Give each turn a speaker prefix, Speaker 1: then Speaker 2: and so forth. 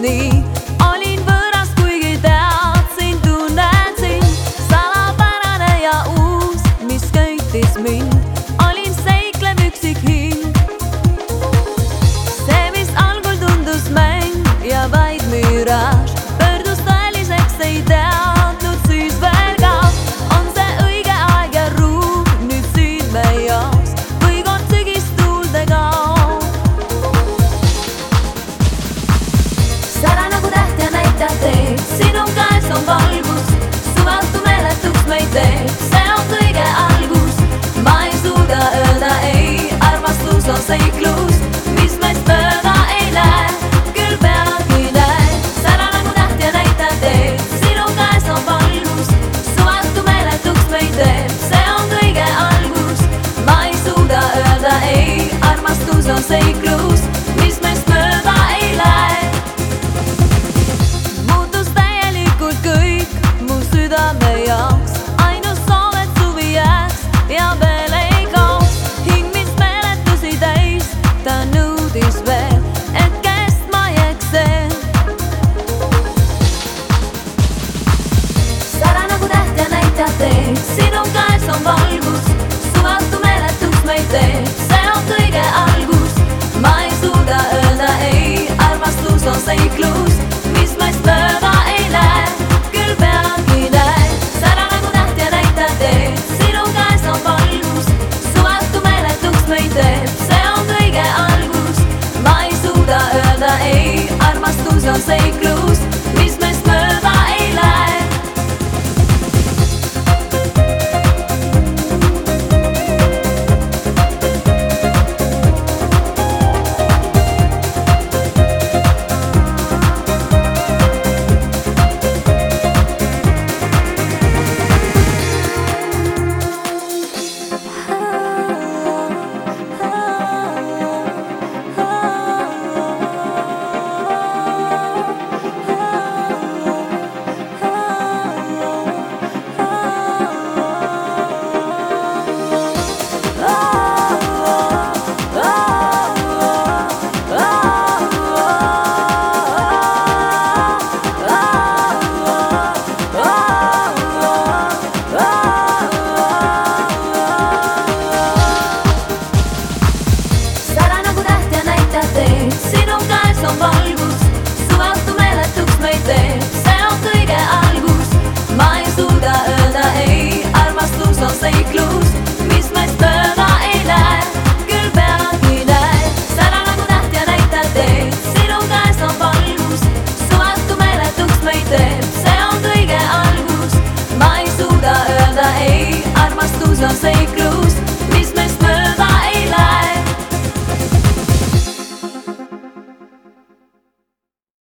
Speaker 1: 你。Armastus see